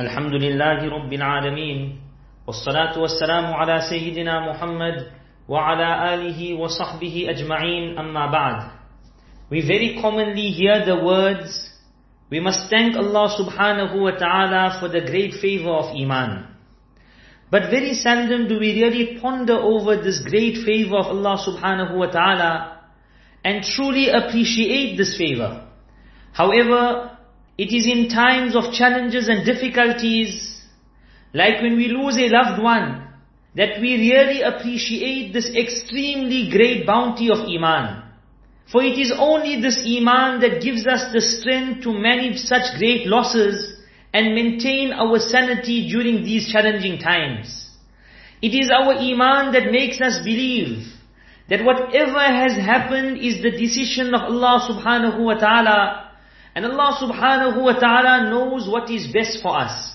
الحمد لله رب العالمين والصلاة والسلام على سيدنا محمد وعلى آله وصحبه أجمعين أما بعد We very commonly hear the words We must thank Allah subhanahu wa ta'ala for the great favor of Iman. But very seldom do we really ponder over this great favor of Allah subhanahu wa ta'ala and truly appreciate this favor. However, it is in times of challenges and difficulties, like when we lose a loved one, that we really appreciate this extremely great bounty of Iman. For it is only this Iman that gives us the strength to manage such great losses and maintain our sanity during these challenging times. It is our Iman that makes us believe that whatever has happened is the decision of Allah subhanahu wa ta'ala and Allah subhanahu wa ta'ala knows what is best for us.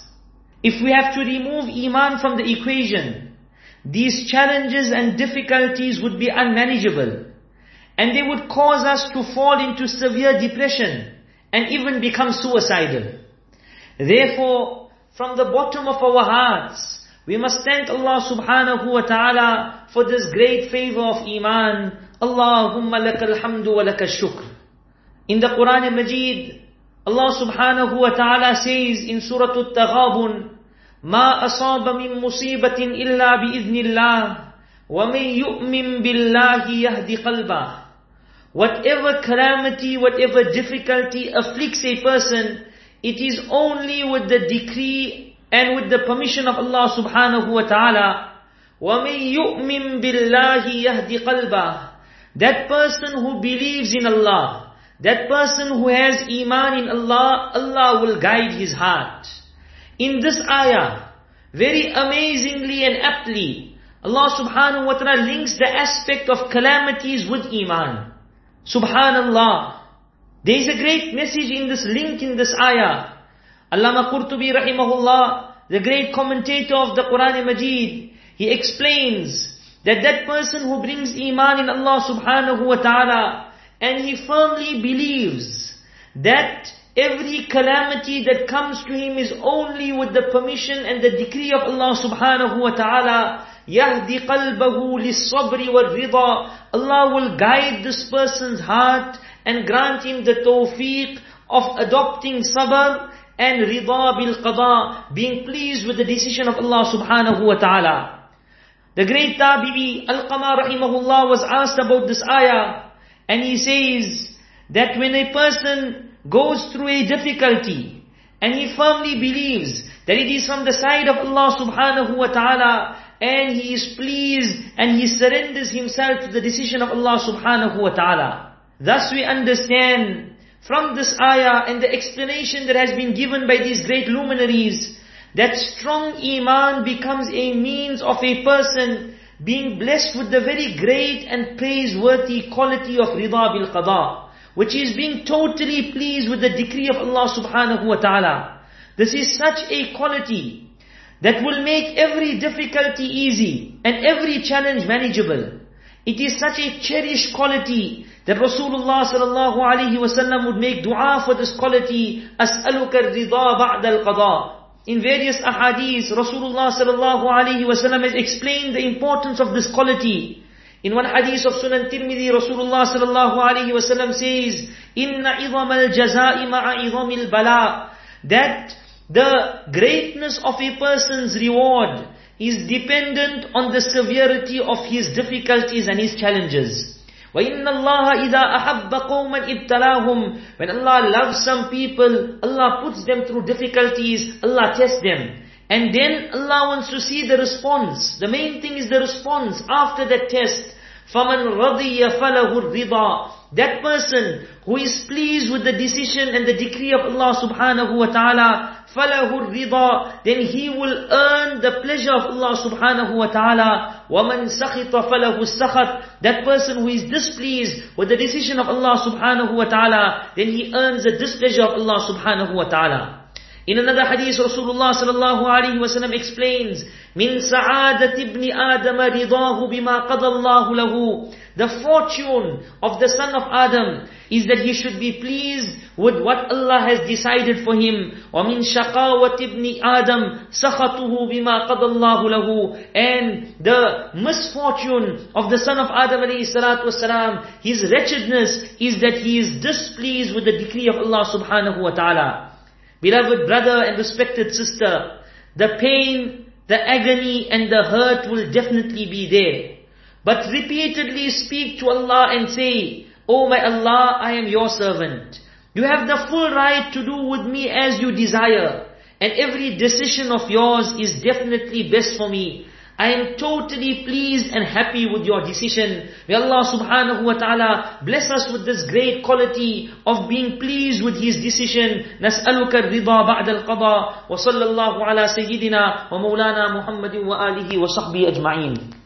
If we have to remove Iman from the equation, these challenges and difficulties would be unmanageable. And they would cause us to fall into severe depression and even become suicidal. Therefore, from the bottom of our hearts, we must thank Allah subhanahu wa ta'ala for this great favor of Iman. Allahumma lakal hamdu wa shukr. In the Quran Majid, Allah subhanahu wa ta'ala says in Surah Al-Taghabun, ما أصاب من مصيبة إلا بإذن الله ومن يؤمن بالله يهدي قلبه Whatever calamity, whatever difficulty afflicts a person, it is only with the decree and with the permission of Allah subhanahu wa ta'ala. وَمَن يُؤْمِن بِاللَّهِ يَهْدِ قَلْبَهِ That person who believes in Allah, that person who has iman in Allah, Allah will guide his heart. In this ayah, very amazingly and aptly, Allah subhanahu wa ta'ala links the aspect of calamities with iman. Subhanallah. There is a great message in this link in this ayah. Allama Qurtubi rahimahullah, the great commentator of the Quran Majid, he explains that that person who brings iman in Allah subhanahu wa ta'ala, and he firmly believes that every calamity that comes to him is only with the permission and the decree of Allah subhanahu wa ta'ala. يَهْدِ قَلْبَهُ لِلصَّبْرِ وَالرِّضَى Allah will guide this person's heart and grant him the tawfiq of adopting sabr and rida bil qada, being pleased with the decision of Allah subhanahu wa ta'ala. The great Tabi'i Al-Qama rahimahullah was asked about this ayah. and he says that when a person goes through a difficulty and he firmly believes that it is from the side of Allah subhanahu wa ta'ala and he is pleased and he surrenders himself to the decision of Allah subhanahu wa ta'ala. Thus we understand from this ayah and the explanation that has been given by these great luminaries that strong iman becomes a means of a person being blessed with the very great and praiseworthy quality of rida bil qada, which is being totally pleased with the decree of Allah subhanahu wa ta'ala. This is such a quality that will make every difficulty easy and every challenge manageable. It is such a cherished quality that Rasulullah sallallahu alaihi wasallam would make dua for this quality. As'aluka rida ba'da al-qada. In various ahadith, Rasulullah sallallahu alaihi wasallam has explained the importance of this quality. In one hadith of Sunan Tirmidhi, Rasulullah sallallahu alaihi wasallam says, "Inna idham al-jazai ma'a idham al-bala." That the greatness of a person's reward is dependent on the severity of his difficulties and his challenges. وَإِنَّ اللَّهَ إِذَا أَحَبَّ قَوْمًا ابْتَلَاهُمْ When Allah loves some people, Allah puts them through difficulties, Allah tests them. And then Allah wants to see the response. The main thing is the response after that test. فَمَنْ رَضِيَ فَلَهُ الرِّضَى That person who is pleased with the decision and the decree of Allah subhanahu wa ta'ala, فَلَهُ الرِّضَى Then he will earn the pleasure of Allah subhanahu wa ta'ala. وَمَنْ سَخِطَ فَلَهُ السَّخَطِ That person who is displeased with the decision of Allah subhanahu wa ta'ala, then he earns the displeasure of Allah subhanahu wa ta'ala. In another hadith, Rasulullah sallallahu alaihi wasallam explains, "Min sa'adat ibn Adam ridahu bima qadallahu lahu." The fortune of the son of Adam is that he should be pleased with what Allah has decided for him. وَمِن شَقَاوَةِ ابْنِ آدَمْ سَخَطُهُ بِمَا قَدَ اللَّهُ لَهُ And the misfortune of the son of Adam alayhi salatu wasalam, his wretchedness is that he is displeased with the decree of Allah subhanahu wa ta'ala. Beloved brother and respected sister, the pain, the agony and the hurt will definitely be there. But repeatedly speak to Allah and say, Oh my Allah, I am your servant. You have the full right to do with me as you desire. And every decision of yours is definitely best for me. I am totally pleased and happy with your decision. May Allah subhanahu wa ta'ala bless us with this great quality of being pleased with His decision. نسألك الرضا بعد القضاء وصلى الله على سيدنا ومولانا محمد وآله وصحبه أجمعين.